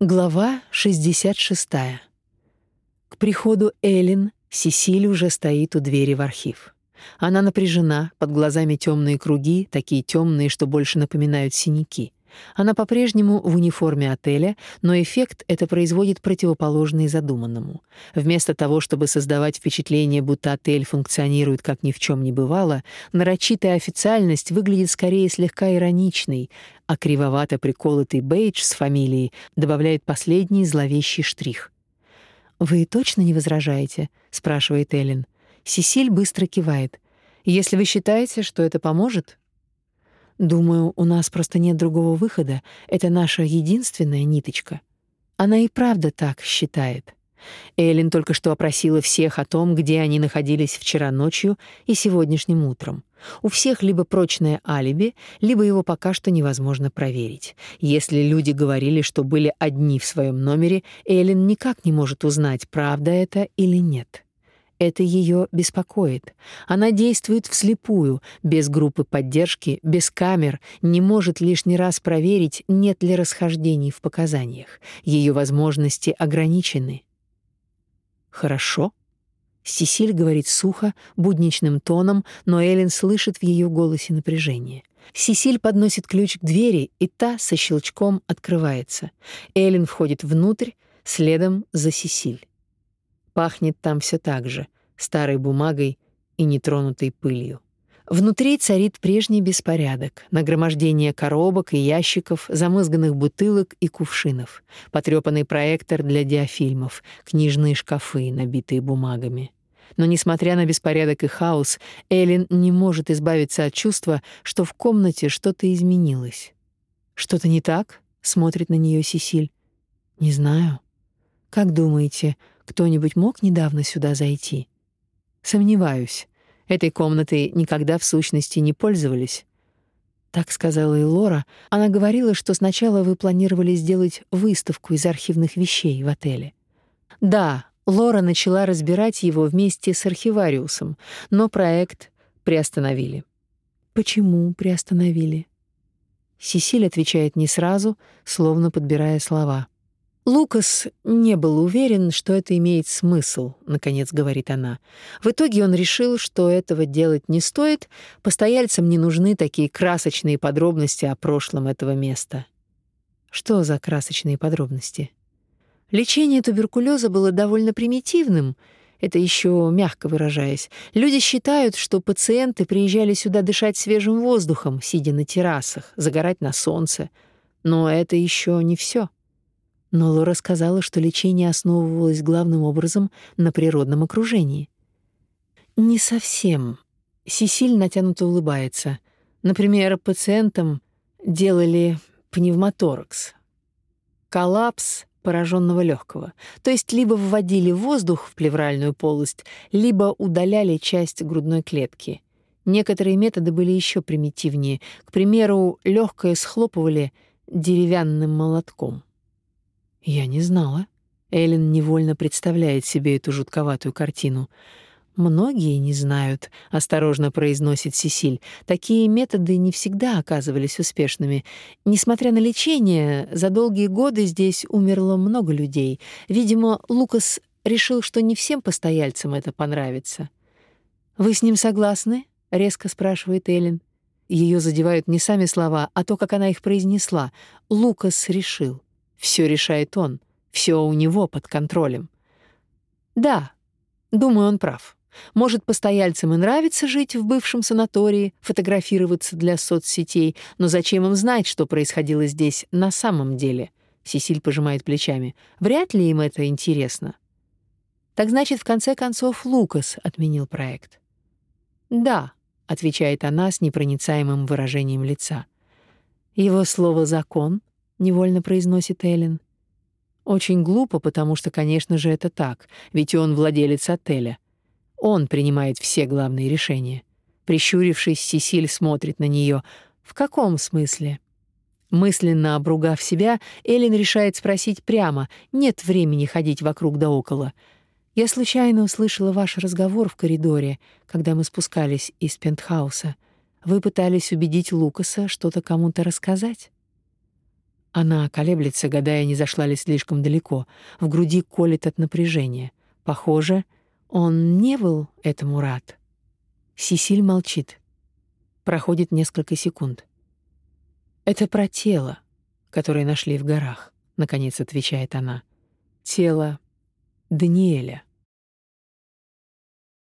Глава 66. К приходу Эллен Сесиль уже стоит у двери в архив. Она напряжена, под глазами темные круги, такие темные, что больше напоминают синяки. Она по-прежнему в униформе отеля, но эффект это производит противоположный задуманному. Вместо того, чтобы создавать впечатление, будто отель функционирует как ни в чем не бывало, нарочитая официальность выглядит скорее слегка ироничной, а кривовато приколотый бейдж с фамилией добавляет последний зловещий штрих. «Вы точно не возражаете?» — спрашивает Эллен. Сесиль быстро кивает. «Если вы считаете, что это поможет, Думаю, у нас просто нет другого выхода. Это наша единственная ниточка. Она и правда так считает. Эллен только что опросила всех о том, где они находились вчера ночью и сегодняшним утром. У всех либо прочное алиби, либо его пока что невозможно проверить. Если люди говорили, что были одни в своем номере, Эллен никак не может узнать, правда это или нет. Это ее беспокоит. Она действует вслепую, без группы поддержки, без камер, не может лишний раз проверить, нет ли расхождений в показаниях. Ее возможности ограничены. Хорошо. Сесиль говорит сухо, будничным тоном, но Эллен слышит в ее голосе напряжение. Сесиль подносит ключ к двери, и та со щелчком открывается. Эллен входит внутрь, следом за Сесиль. Пахнет там все так же, старой бумагой и нетронутой пылью. Внутри царит прежний беспорядок: нагромождение коробок и ящиков, замызганных бутылок и кувшинов, потрёпанный проектор для диафильмов, книжные шкафы, набитые бумагами. Но несмотря на беспорядок и хаос, Эллен не может избавиться от чувства, что в комнате что-то изменилось. Что-то не так? смотрит на неё Сесиль. Не знаю. Как думаете, кто-нибудь мог недавно сюда зайти? Сомневаюсь. Этой комнатой никогда в сущности не пользовались. Так сказала и Лора. Она говорила, что сначала вы планировали сделать выставку из архивных вещей в отеле. Да, Лора начала разбирать его вместе с архивариусом, но проект приостановили. Почему приостановили? Сесиль отвечает не сразу, словно подбирая слова. Лукас не был уверен, что это имеет смысл, наконец говорит она. В итоге он решил, что этого делать не стоит, постояльцам не нужны такие красочные подробности о прошлом этого места. Что за красочные подробности? Лечение туберкулеза было довольно примитивным, это еще мягко выражаясь. Люди считают, что пациенты приезжали сюда дышать свежим воздухом, сидя на террасах, загорать на солнце. Но это еще не все. Но Лора сказала, что лечение основывалось главным образом на природном окружении. Не совсем. Сесиль натянуто улыбается. Например, пациентам делали пневмоторакс. Коллапс пораженного легкого. То есть либо вводили воздух в плевральную полость, либо удаляли часть грудной клетки. Некоторые методы были еще примитивнее. К примеру, легкое схлопывали деревянным молотком. Я не знала. Эллен невольно представляет себе эту жутковатую картину. Многие не знают, осторожно произносит Сесиль. Такие методы не всегда оказывались успешными. Несмотря на лечение, за долгие годы здесь умерло много людей. Видимо, Лукас решил, что не всем постояльцам это понравится. Вы с ним согласны? резко спрашивает Эллен. Ее задевают не сами слова, а то, как она их произнесла. Лукас решил. Все решает он, все у него под контролем. Да, думаю, он прав. Может, постояльцам и нравится жить в бывшем санатории, фотографироваться для соцсетей, но зачем им знать, что происходило здесь на самом деле? Сесиль пожимает плечами. Вряд ли им это интересно. Так значит, в конце концов, Лукас отменил проект. Да, отвечает она с непроницаемым выражением лица. Его слово закон, невольно произносит Эллен. Очень глупо, потому что, конечно же, это так, ведь он владелец отеля. Он принимает все главные решения. Прищурившись, Сесиль смотрит на нее. В каком смысле? Мысленно обругав себя, Эллен решает спросить прямо. Нет времени ходить вокруг да около. Я случайно услышала ваш разговор в коридоре, когда мы спускались из пентхауса. Вы пытались убедить Лукаса что-то кому-то рассказать? Она колеблется, гадая, не зашла ли слишком далеко. В груди колет от напряжения. Похоже, он не был этому рад. Сисиль молчит. Проходит несколько секунд. «Это про тело, которое нашли в горах», — наконец отвечает она. «Тело Даниэля».